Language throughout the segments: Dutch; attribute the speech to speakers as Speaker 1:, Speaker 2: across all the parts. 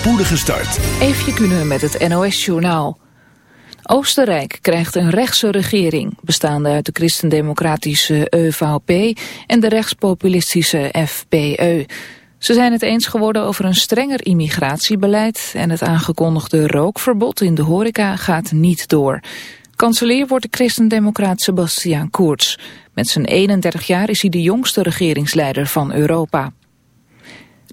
Speaker 1: spoedige start.
Speaker 2: Eefje kunnen met het NOS-journaal. Oostenrijk krijgt een rechtse regering, bestaande uit de christendemocratische EVP en de rechtspopulistische FPE. Ze zijn het eens geworden over een strenger immigratiebeleid en het aangekondigde rookverbod in de horeca gaat niet door. Kanselier wordt de christendemocraat Sebastian Kurz. Met zijn 31 jaar is hij de jongste regeringsleider van Europa.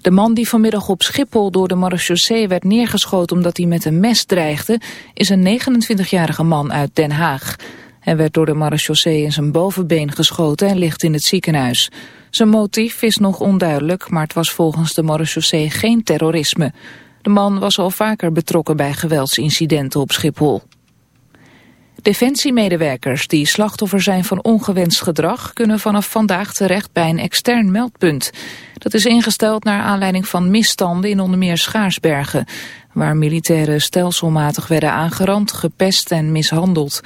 Speaker 2: De man die vanmiddag op Schiphol door de marechaussee werd neergeschoten omdat hij met een mes dreigde, is een 29-jarige man uit Den Haag. Hij werd door de marechaussee in zijn bovenbeen geschoten en ligt in het ziekenhuis. Zijn motief is nog onduidelijk, maar het was volgens de marechaussee geen terrorisme. De man was al vaker betrokken bij geweldsincidenten op Schiphol. Defensiemedewerkers die slachtoffer zijn van ongewenst gedrag... kunnen vanaf vandaag terecht bij een extern meldpunt. Dat is ingesteld naar aanleiding van misstanden in onder meer Schaarsbergen... waar militairen stelselmatig werden aangerand, gepest en mishandeld.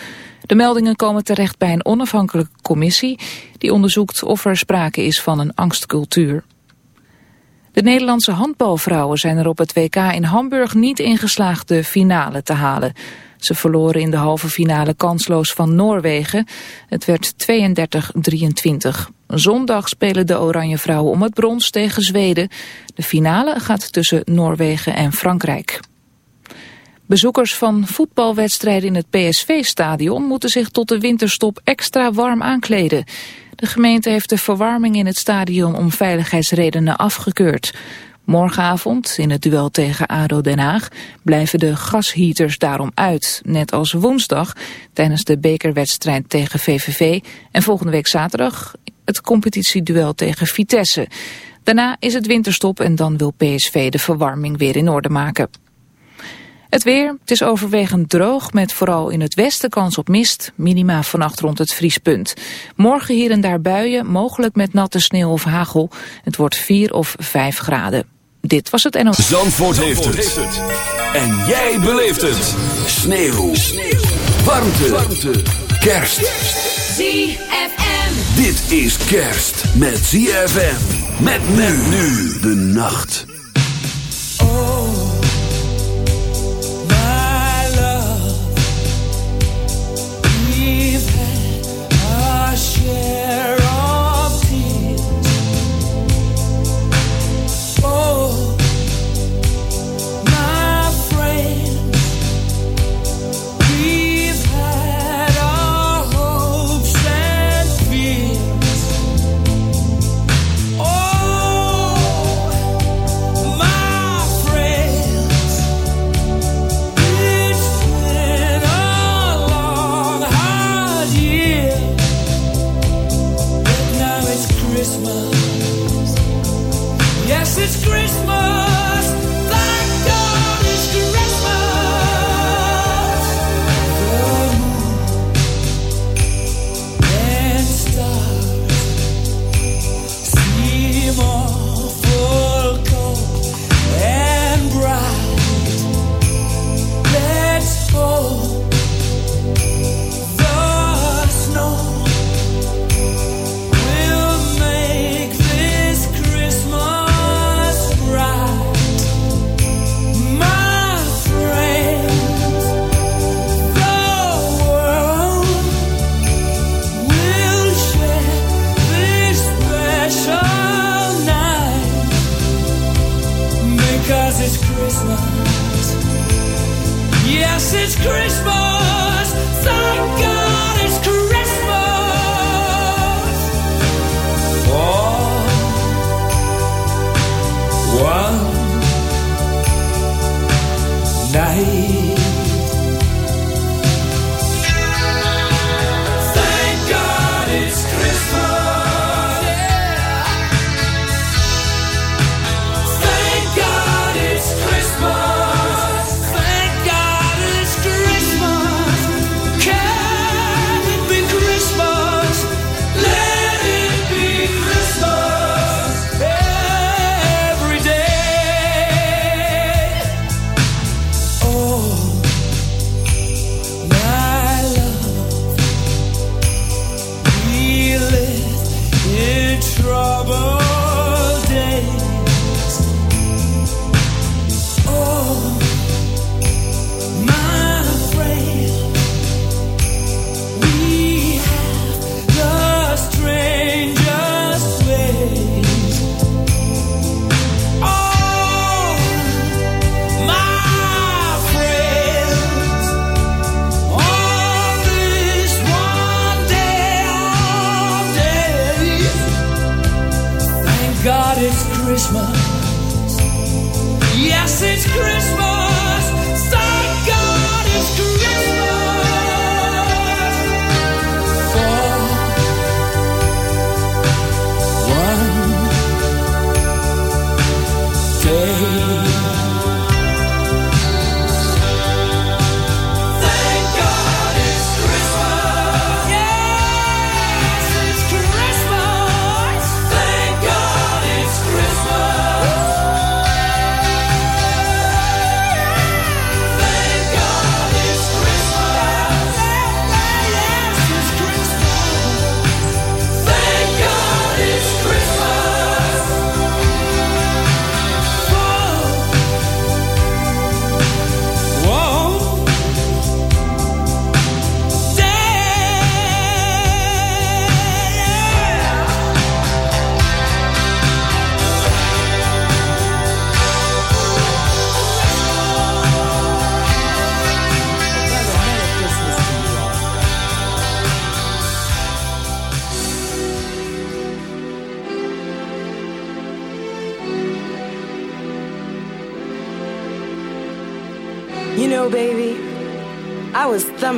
Speaker 2: De meldingen komen terecht bij een onafhankelijke commissie... die onderzoekt of er sprake is van een angstcultuur. De Nederlandse handbalvrouwen zijn er op het WK in Hamburg niet ingeslaagd de finale te halen... Ze verloren in de halve finale kansloos van Noorwegen. Het werd 32-23. Zondag spelen de Oranje Vrouwen om het brons tegen Zweden. De finale gaat tussen Noorwegen en Frankrijk. Bezoekers van voetbalwedstrijden in het PSV-stadion moeten zich tot de winterstop extra warm aankleden. De gemeente heeft de verwarming in het stadion om veiligheidsredenen afgekeurd. Morgenavond, in het duel tegen ADO Den Haag, blijven de gasheaters daarom uit. Net als woensdag tijdens de bekerwedstrijd tegen VVV en volgende week zaterdag het competitieduel tegen Vitesse. Daarna is het winterstop en dan wil PSV de verwarming weer in orde maken. Het weer, het is overwegend droog met vooral in het westen kans op mist. Minima vannacht rond het vriespunt. Morgen hier en daar buien, mogelijk met natte sneeuw of hagel. Het wordt 4 of 5 graden. Dit was het NOS.
Speaker 1: Zandvoort, heeft, het. En jij beleeft het. Sneeuw. Sneeuw. Warmte. Warmte. Kerst.
Speaker 3: ZFM.
Speaker 1: Dit is kerst met ZFM. Met men nu de nacht.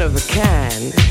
Speaker 4: One of a kind.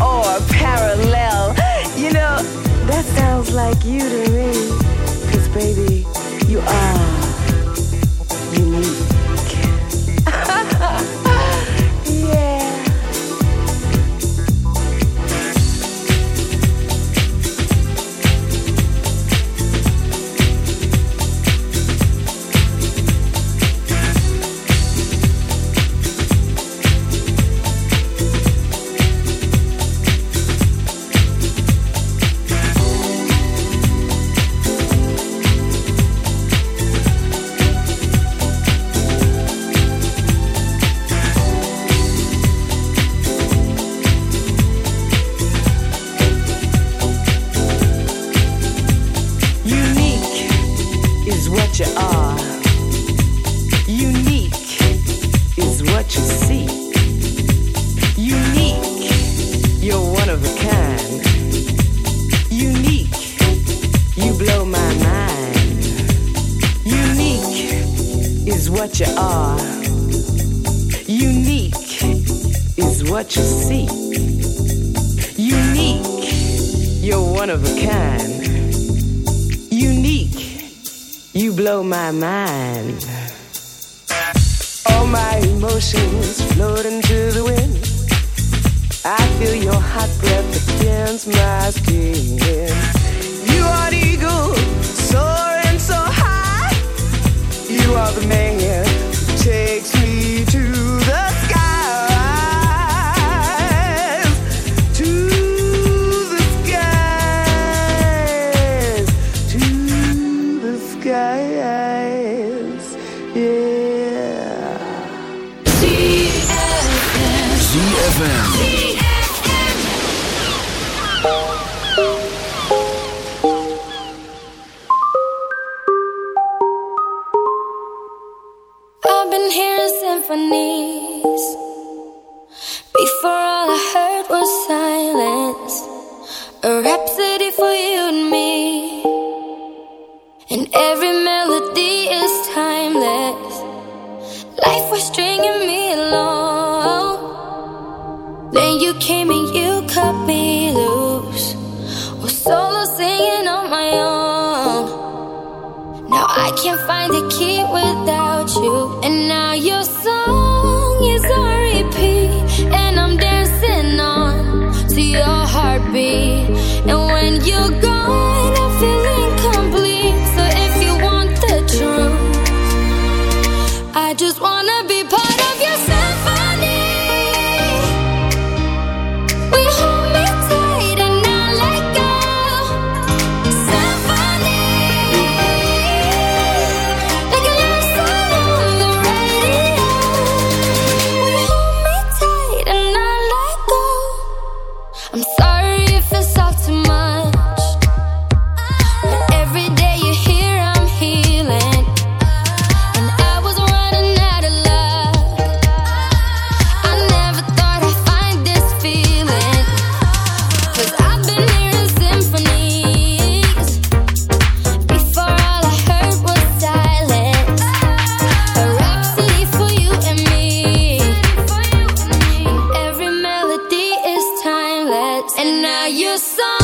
Speaker 4: or parallel. You know, that sounds like you to me. Cause baby, you are.
Speaker 1: ZFM.
Speaker 5: And now you're so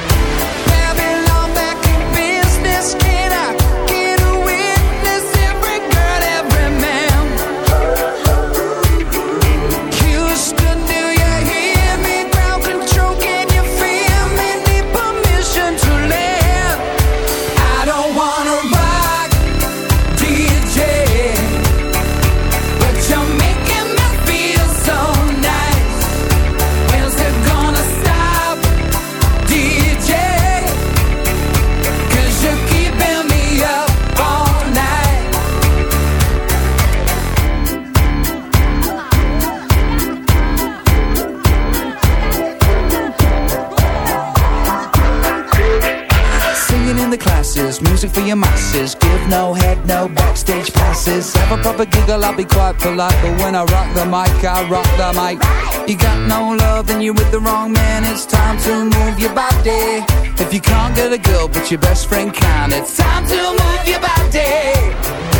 Speaker 6: Proper giggle, I'll be quite polite. But when I rock the mic, I rock the mic. You got no love, then you're with the wrong man. It's time to move your body. If you can't get a girl, but your best friend can, it's time to move your body.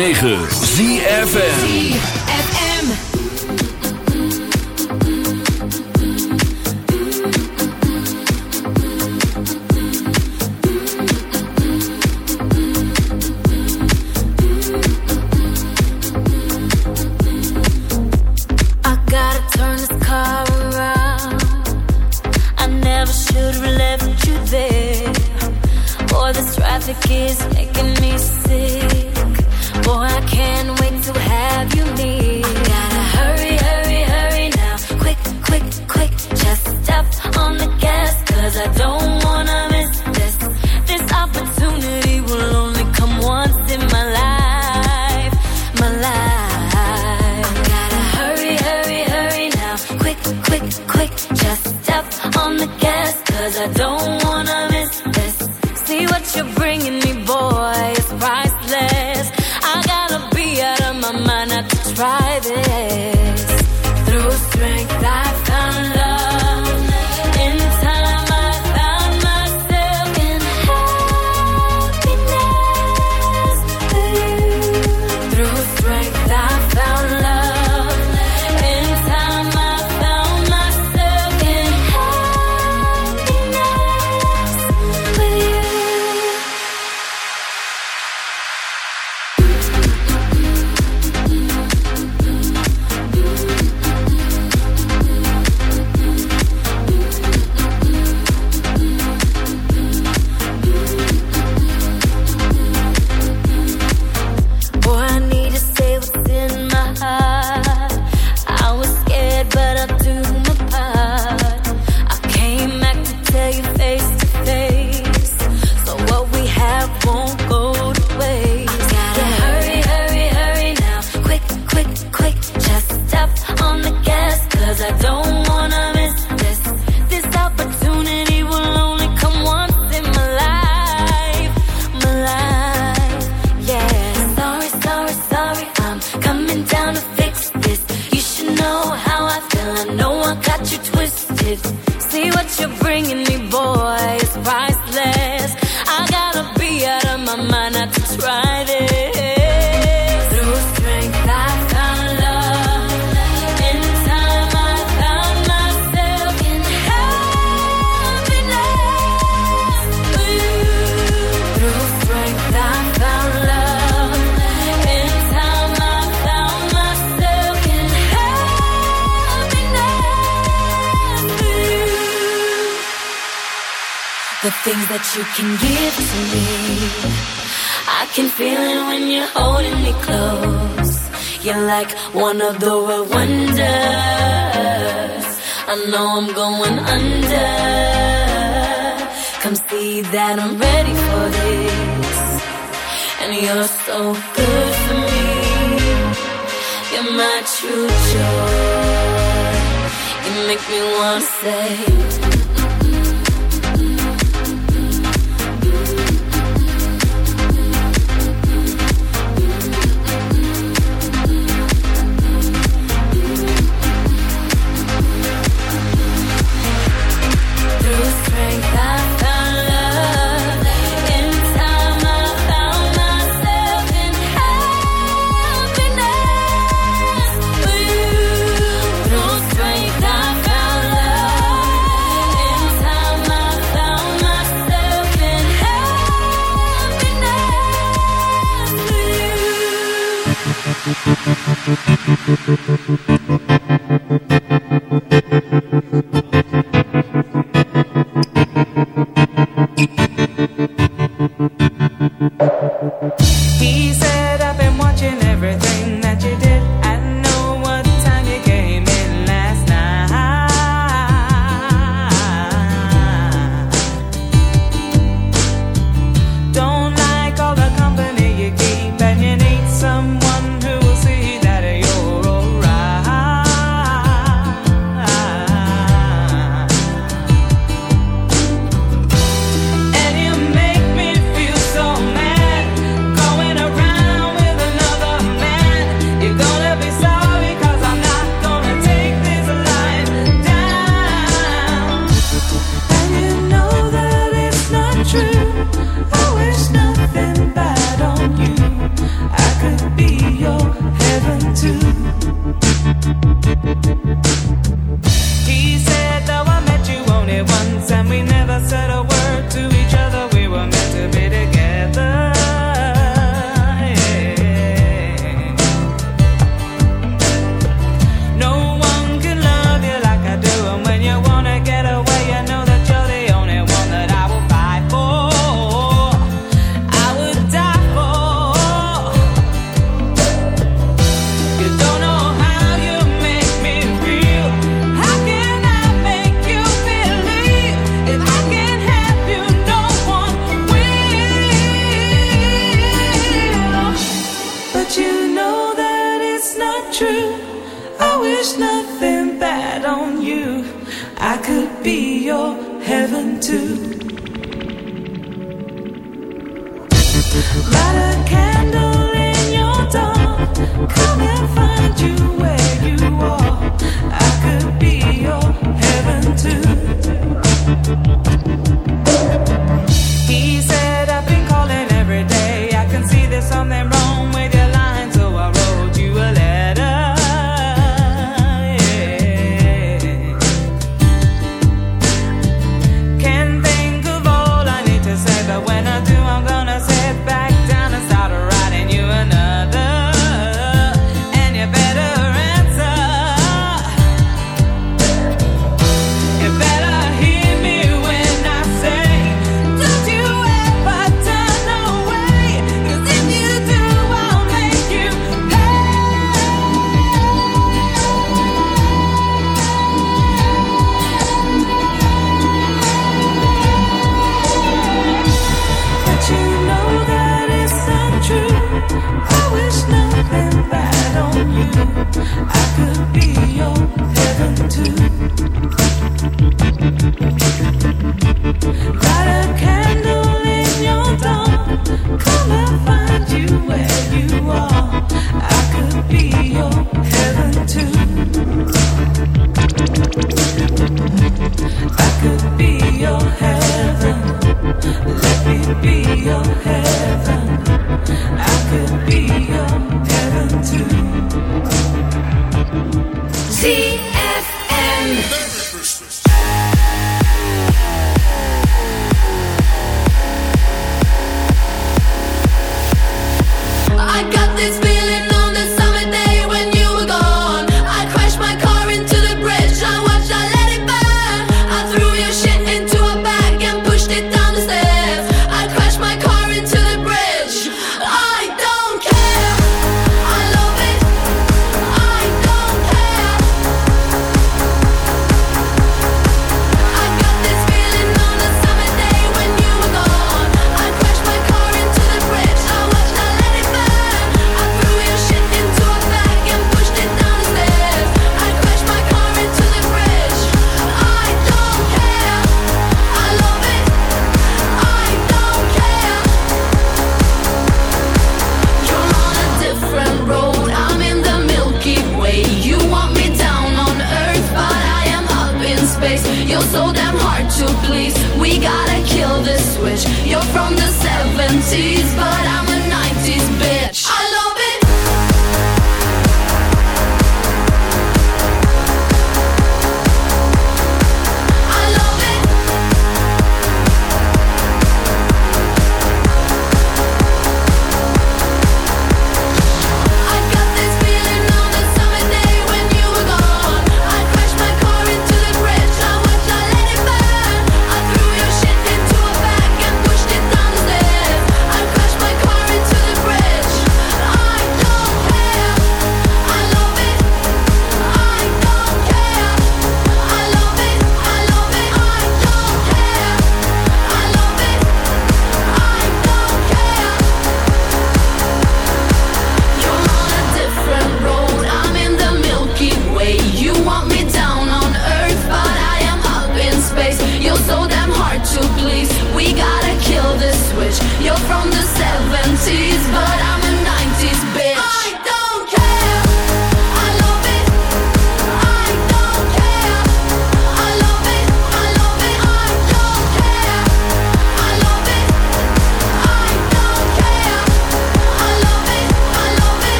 Speaker 1: 106.9 ZFN
Speaker 5: you're my true joy. You make me wanna say.
Speaker 7: never said a